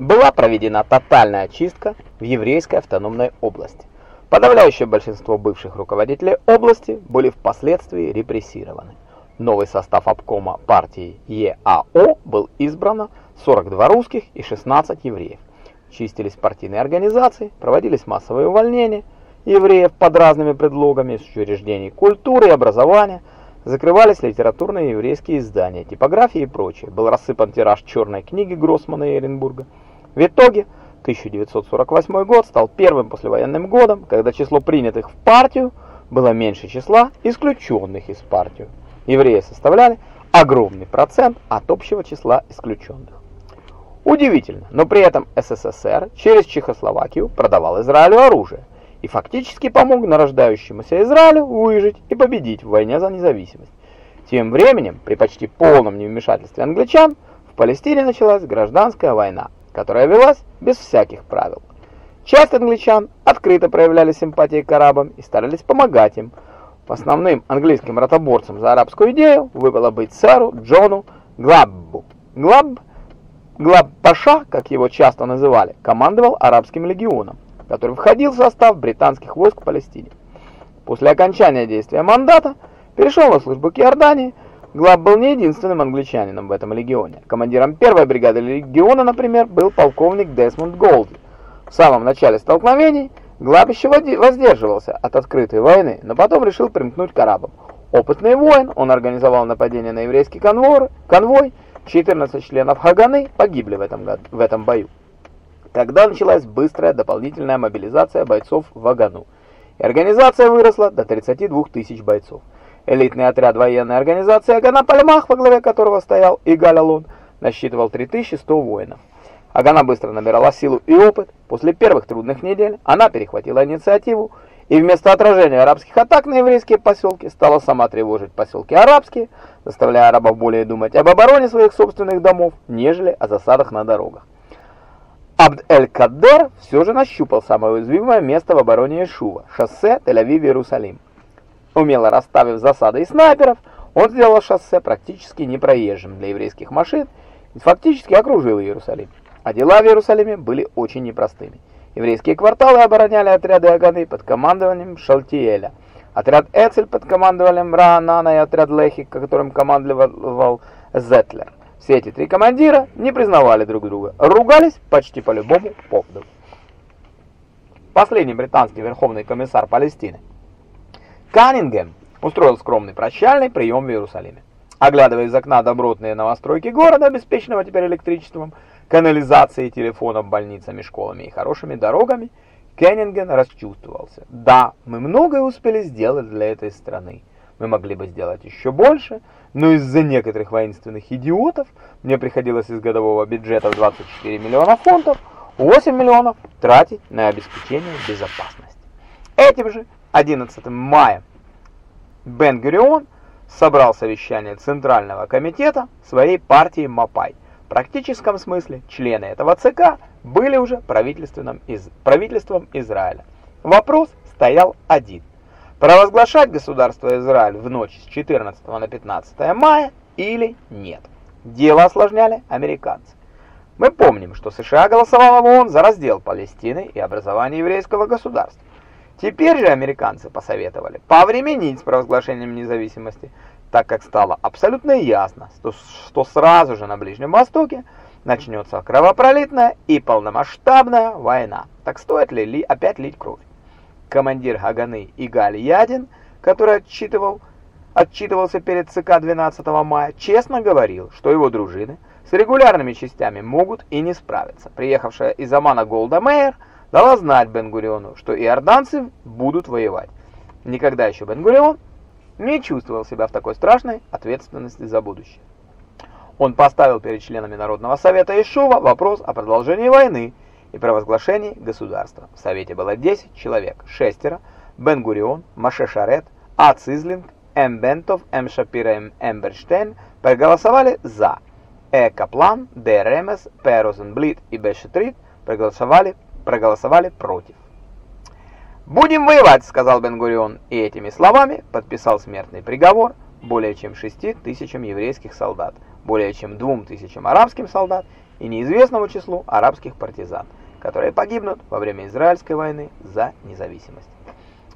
была проведена тотальная очистка в еврейской автономной области. Подавляющее большинство бывших руководителей области были впоследствии репрессированы. Новый состав обкома партии ЕАО был избрано 42 русских и 16 евреев. Чистились партийные организации, проводились массовые увольнения евреев под разными предлогами из учреждений культуры и образования, закрывались литературные еврейские издания, типографии и прочее. Был рассыпан тираж черной книги Гроссмана и Эренбурга. В итоге 1948 год стал первым послевоенным годом, когда число принятых в партию было меньше числа исключенных из партию. Евреи составляли огромный процент от общего числа исключенных. Удивительно, но при этом СССР через Чехословакию продавал Израилю оружие и фактически помог нарождающемуся Израилю выжить и победить в войне за независимость. Тем временем, при почти полном невмешательстве англичан, в Палестине началась гражданская война которая велась без всяких правил. Часть англичан открыто проявляли симпатии к арабам и старались помогать им. Основным английским ротоборцем за арабскую идею выпало быть сэру Джону Глаббу. Глабб, Глаб-Паша, как его часто называли, командовал арабским легионом, который входил в состав британских войск в Палестине. После окончания действия мандата перешел на службу к Иордании, Глаб был не единственным англичанином в этом легионе. Командиром первой бригады легиона, например, был полковник Десмонд Голди. В самом начале столкновений Глаб еще воздерживался от открытой войны, но потом решил примкнуть к арабам. Опытный воин, он организовал нападение на еврейский конвой, конвой 14 членов Хаганы погибли в этом, в этом бою. Тогда началась быстрая дополнительная мобилизация бойцов в Агану, и организация выросла до 32 тысяч бойцов. Элитный отряд военной организации Агана Пальмах, во главе которого стоял Игаль Алон, насчитывал 3100 воинов. Агана быстро набирала силу и опыт. После первых трудных недель она перехватила инициативу и вместо отражения арабских атак на еврейские поселки стала сама тревожить поселки арабские, заставляя арабов более думать об обороне своих собственных домов, нежели о засадах на дорогах. Абд-эль-Каддер все же нащупал самое уязвимое место в обороне Ишува – шоссе Тель-Авив-Иерусалим. Умело расставив засады и снайперов, он сделал шоссе практически непроезжим для еврейских машин и фактически окружил Иерусалим. А дела в Иерусалиме были очень непростыми. Еврейские кварталы обороняли отряды Аганы под командованием Шалтиеля, отряд Эцель под командованием Раанана и отряд Лехи, которым командовал Зетлер. Все эти три командира не признавали друг друга, ругались почти по любому поводу. Последний британский верховный комиссар Палестины Каннингем устроил скромный прощальный прием в Иерусалиме. Оглядывая из окна добротные новостройки города, обеспеченного теперь электричеством, канализацией, телефоном, больницами, школами и хорошими дорогами, Кеннинген расчувствовался. Да, мы многое успели сделать для этой страны. Мы могли бы сделать еще больше, но из-за некоторых воинственных идиотов мне приходилось из годового бюджета в 24 миллиона фунтов 8 миллионов тратить на обеспечение безопасности. Этим же 11 мая Бен-Гурион собрал совещание Центрального комитета своей партии МАПАЙ. В практическом смысле члены этого ЦК были уже правительством, из... правительством Израиля. Вопрос стоял один. Провозглашать государство Израиль в ночь с 14 на 15 мая или нет. Дело осложняли американцы. Мы помним, что США голосовала в ООН за раздел Палестины и образование еврейского государства. Теперь же американцы посоветовали повременить с провозглашением независимости, так как стало абсолютно ясно, что, что сразу же на Ближнем Востоке начнется кровопролитная и полномасштабная война. Так стоит ли, ли опять лить кровь? Командир Хаганы Игаль Ядин, который отчитывал, отчитывался перед ЦК 12 мая, честно говорил, что его дружины с регулярными частями могут и не справиться. Приехавшая из Амана Голда Мейер – дала знать Бен-Гуриону, что иорданцы будут воевать. Никогда еще Бен-Гурион не чувствовал себя в такой страшной ответственности за будущее. Он поставил перед членами Народного совета Ишува вопрос о продолжении войны и провозглашении государства. В совете было 10 человек, шестеро, Бен-Гурион, Маше Шарет, А. Цизлинг, М. Бентов, М. Шапира, М. Эмберштейн проголосовали «за». Э. Каплан, Д. Ремес, П. Розенблит и Б. Шетрит проголосовали проголосовали против. «Будем воевать», — сказал Бен-Гурион, и этими словами подписал смертный приговор более чем 6 тысячам еврейских солдат, более чем 2 тысячам арабским солдат и неизвестному числу арабских партизан, которые погибнут во время Израильской войны за независимость.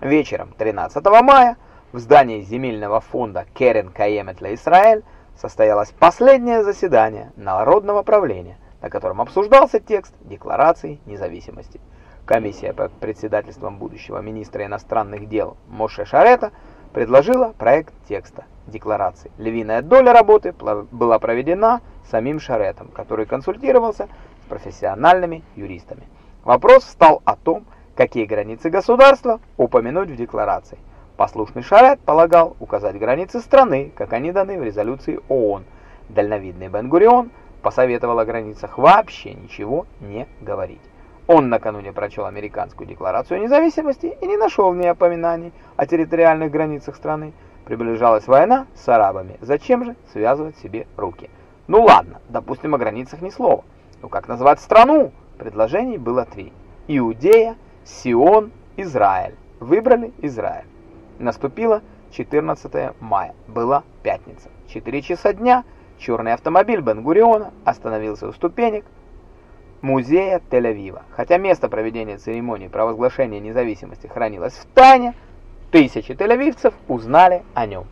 Вечером 13 мая в здании земельного фонда Керен Каемет для Израиль состоялось последнее заседание Народного правления, на котором обсуждался текст Декларации независимости. Комиссия под председательством будущего министра иностранных дел Моше Шарета предложила проект текста декларации. Львиная доля работы была проведена самим Шаретом, который консультировался с профессиональными юристами. Вопрос встал о том, какие границы государства упомянуть в декларации. Послушный Шарет полагал указать границы страны, как они даны в резолюции ООН. Дальновидный Бен-Гурион посоветовал о границах вообще ничего не говорить. Он накануне прочел американскую декларацию независимости и не нашел в ней опоминаний о территориальных границах страны. Приближалась война с арабами, зачем же связывать себе руки? Ну ладно, допустим, о границах ни слова. Ну как назвать страну? Предложений было три. Иудея, Сион, Израиль. Выбрали Израиль. Наступило 14 мая. Была пятница. 4 часа дня черный автомобиль Бен-Гуриона остановился у ступенек музея Тель-Авива. Хотя место проведения церемонии провозглашения независимости хранилось в тайне, тысячи тель-авивцев узнали о нем.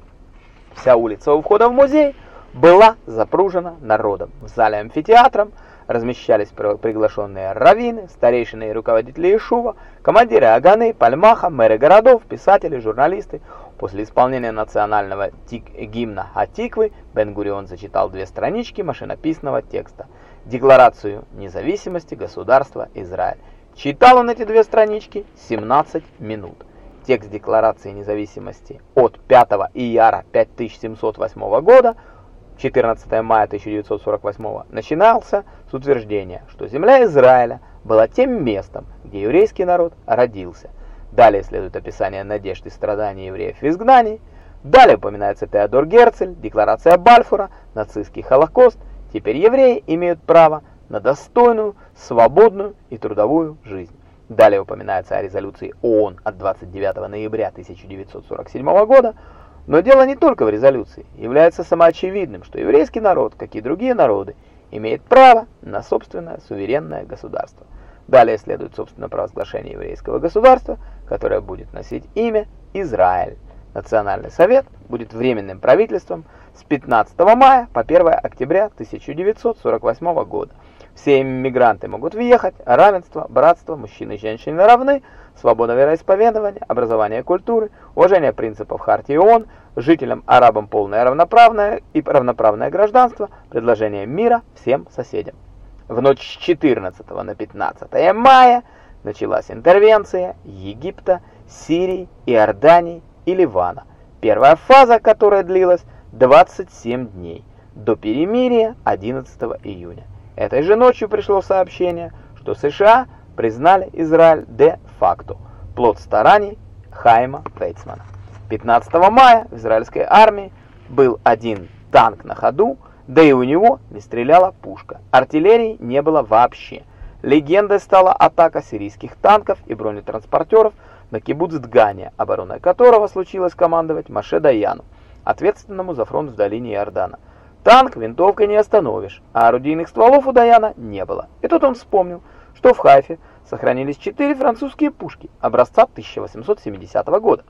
Вся улица у входа в музей была запружена народом. В зале амфитеатром размещались приглашенные раввины, старейшины и руководители Ишува, командиры Аганы, Пальмаха, мэры городов, писатели, журналисты. После исполнения национального гимна Атиквы Бен-Гурион зачитал две странички машинописного текста – Декларацию независимости государства Израиль. Читал он эти две странички 17 минут. Текст Декларации независимости от 5 ияра 5708 года 14 мая 1948 начинался с утверждения, что земля Израиля была тем местом, где еврейский народ родился. Далее следует описание надежд и страданий евреев в изгнании. Далее упоминается Теодор Герцель, декларация Бальфура, нацистский Холокост – Теперь евреи имеют право на достойную, свободную и трудовую жизнь. Далее упоминается о резолюции ООН от 29 ноября 1947 года, но дело не только в резолюции. Является самоочевидным, что еврейский народ, как и другие народы, имеет право на собственное суверенное государство. Далее следует, собственно, провозглашение еврейского государства, которое будет носить имя Израиль. Национальный совет будет временным правительством, с 15 мая по 1 октября 1948 года. Все иммигранты могут въехать, равенство, братство, мужчины и женщины равны, свобода вероисповедования, образование культуры, уважение принципов Хартии ООН, жителям арабам полное равноправное и равноправное гражданство, предложение мира всем соседям. В ночь с 14 на 15 мая началась интервенция Египта, Сирии, Иордании и Ливана. Первая фаза, которая длилась 27 дней до перемирия 11 июня. Этой же ночью пришло сообщение, что США признали Израиль де-факто, плод стараний Хайма Вейцмана. 15 мая в израильской армии был один танк на ходу, да и у него не стреляла пушка. Артиллерии не было вообще. Легендой стала атака сирийских танков и бронетранспортеров на кибуц Дгания, обороной которого случилось командовать Маше Даяну ответственному за фронт в долине Иордана. Танк винтовкой не остановишь, а орудийных стволов у Даяна не было. И тут он вспомнил, что в Хайфе сохранились четыре французские пушки образца 1870 года.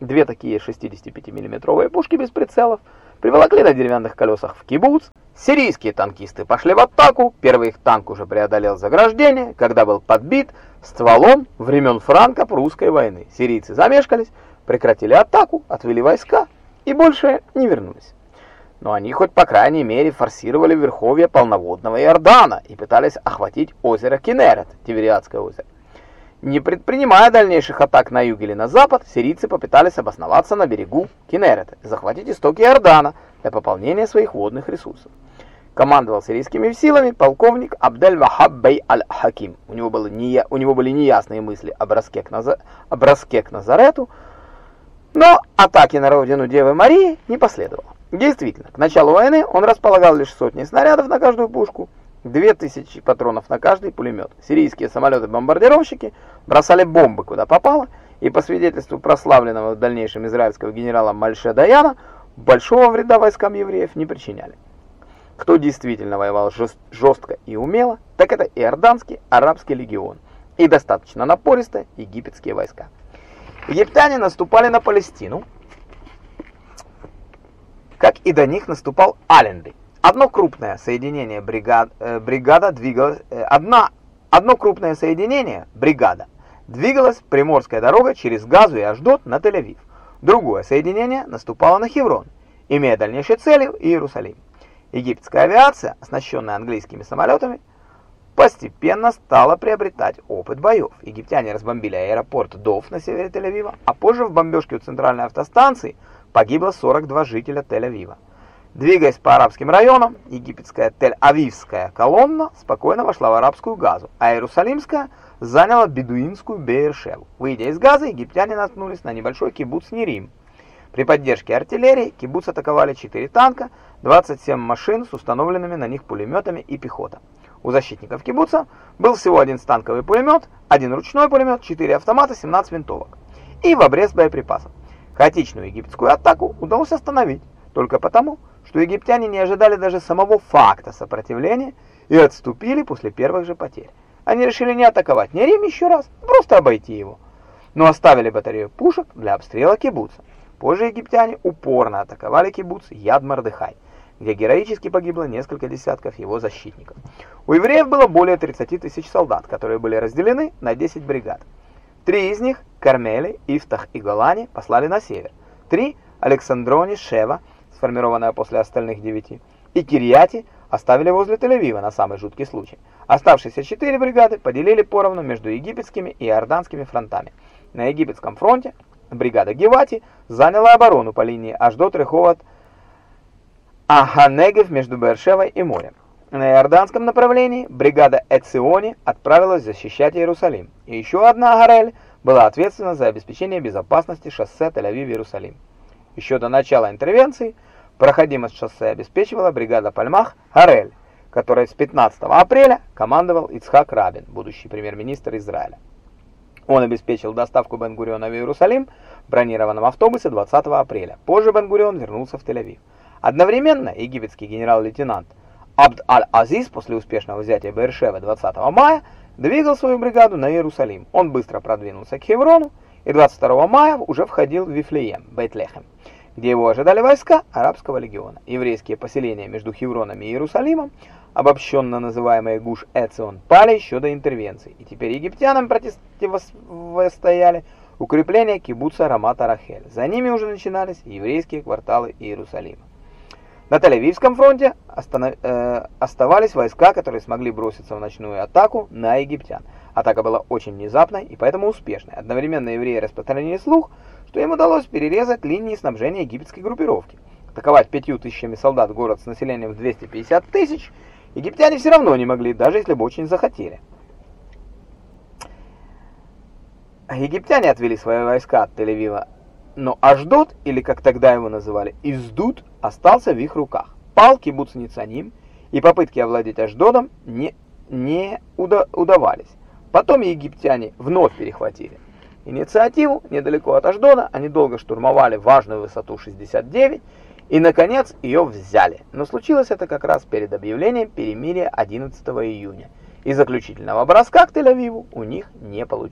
Две такие 65 миллиметровые пушки без прицелов приволокли на деревянных колесах в кибуц. Сирийские танкисты пошли в атаку, первый их танк уже преодолел заграждение, когда был подбит стволом времен франко-прусской войны. Сирийцы замешкались, прекратили атаку, отвели войска и больше не вернулись. Но они хоть по крайней мере форсировали верховье полноводного Иордана и пытались охватить озеро Кенерет, Тивериадское озеро. Не предпринимая дальнейших атак на юг или на запад, сирийцы попытались обосноваться на берегу Кенерета и захватить истоки Иордана для пополнения своих водных ресурсов. Командовал сирийскими силами полковник Абдель-Вахаб Бей Аль-Хаким. У, него у него были неясные мысли о броске к, Наза, о броске к Назарету, но атаки на родину Девы Марии не последовало. Действительно, к началу войны он располагал лишь сотни снарядов на каждую пушку, 2000 патронов на каждый пулемет. Сирийские самолеты-бомбардировщики бросали бомбы куда попало, и по свидетельству прославленного в дальнейшем израильского генерала Мальше Даяна, большого вреда войскам евреев не причиняли. кто действительно воевал жестко и умело, так это Иорданский арабский легион и достаточно напористо египетские войска. Египтяне наступали на Палестину, как и до них наступал Аленды. Одно крупное соединение бригад, э, бригада двигалось, э, одна, одно крупное соединение бригада двигалась приморская дорога через Газу и Аждот на Тель-Авив. Другое соединение наступало на Хеврон, имея дальнейшей целью Иерусалим. Египетская авиация, оснащенная английскими самолетами, постепенно стала приобретать опыт боев. Египтяне разбомбили аэропорт Дов на севере Тель-Авива, а позже в бомбежке у центральной автостанции погибло 42 жителя Тель-Авива. Двигаясь по арабским районам, египетская Тель-Авивская колонна спокойно вошла в арабскую Газу, а Иерусалимская заняла бедуинскую Беершеву. Выйдя из Газы, египтяне наткнулись на небольшой кибуц Нерим. При поддержке артиллерии кибуц атаковали 4 танка, 27 машин с установленными на них пулеметами и пехота. У защитников кибуца был всего один станковый пулемет, один ручной пулемет, 4 автомата, 17 винтовок и в обрез боеприпасов. Хаотичную египетскую атаку удалось остановить только потому, что египтяне не ожидали даже самого факта сопротивления и отступили после первых же потерь. Они решили не атаковать не Рим еще раз, просто обойти его, но оставили батарею пушек для обстрела кибуца. Позже египтяне упорно атаковали кибуц Яд-Мардыхай, где героически погибло несколько десятков его защитников. У евреев было более 30 тысяч солдат, которые были разделены на 10 бригад. Три из них, Кармели, Ифтах и Голани, послали на север. Три, Александрони, Шева, сформированная после остальных девяти, и Кирьяти оставили возле Тель-Авива на самый жуткий случай. Оставшиеся четыре бригады поделили поровну между египетскими и иорданскими фронтами. На египетском фронте бригада Гевати заняла оборону по линии аж до Треховат Аханегев между Бершевой и морем. На иорданском направлении бригада Эциони отправилась защищать Иерусалим, и еще одна Гарель была ответственна за обеспечение безопасности шоссе Тель-Авив-Иерусалим. Еще до начала интервенции Проходимость шоссе обеспечивала бригада Пальмах Харель, которой с 15 апреля командовал Ицхак Рабин, будущий премьер-министр Израиля. Он обеспечил доставку Бен-Гуриона в Иерусалим в бронированном автобусе 20 апреля. Позже Бен-Гурион вернулся в Тель-Авив. Одновременно египетский генерал-лейтенант Абд Аль-Азиз после успешного взятия Бершевы 20 мая двигал свою бригаду на Иерусалим. Он быстро продвинулся к Хеврону и 22 мая уже входил в Вифлеем, Бейтлехем где его ожидали войска арабского легиона. Еврейские поселения между Хевроном и Иерусалимом, обобщенно называемые Гуш-Эцион, пали еще до интервенции, и теперь египтянам противостояли укрепления кибуца Рамата-Рахель. За ними уже начинались еврейские кварталы Иерусалима. На Тель-Авивском фронте останов... э, оставались войска, которые смогли броситься в ночную атаку на египтян. Атака была очень внезапной и поэтому успешной. Одновременно евреи распространили слух, что им удалось перерезать линии снабжения египетской группировки. Атаковать пятью тысячами солдат город с населением в 250 тысяч египтяне все равно не могли, даже если бы очень захотели. Египтяне отвели свои войска от Тель-Авива, но Аждот, или как тогда его называли, Издут, остался в их руках. Пал кибуц Ницаним, и попытки овладеть Аждодом не, не уда удавались. Потом египтяне вновь перехватили инициативу недалеко от Аждода, они долго штурмовали важную высоту 69 и, наконец, ее взяли. Но случилось это как раз перед объявлением перемирия 11 июня, и заключительного броска к Тель-Авиву у них не получилось.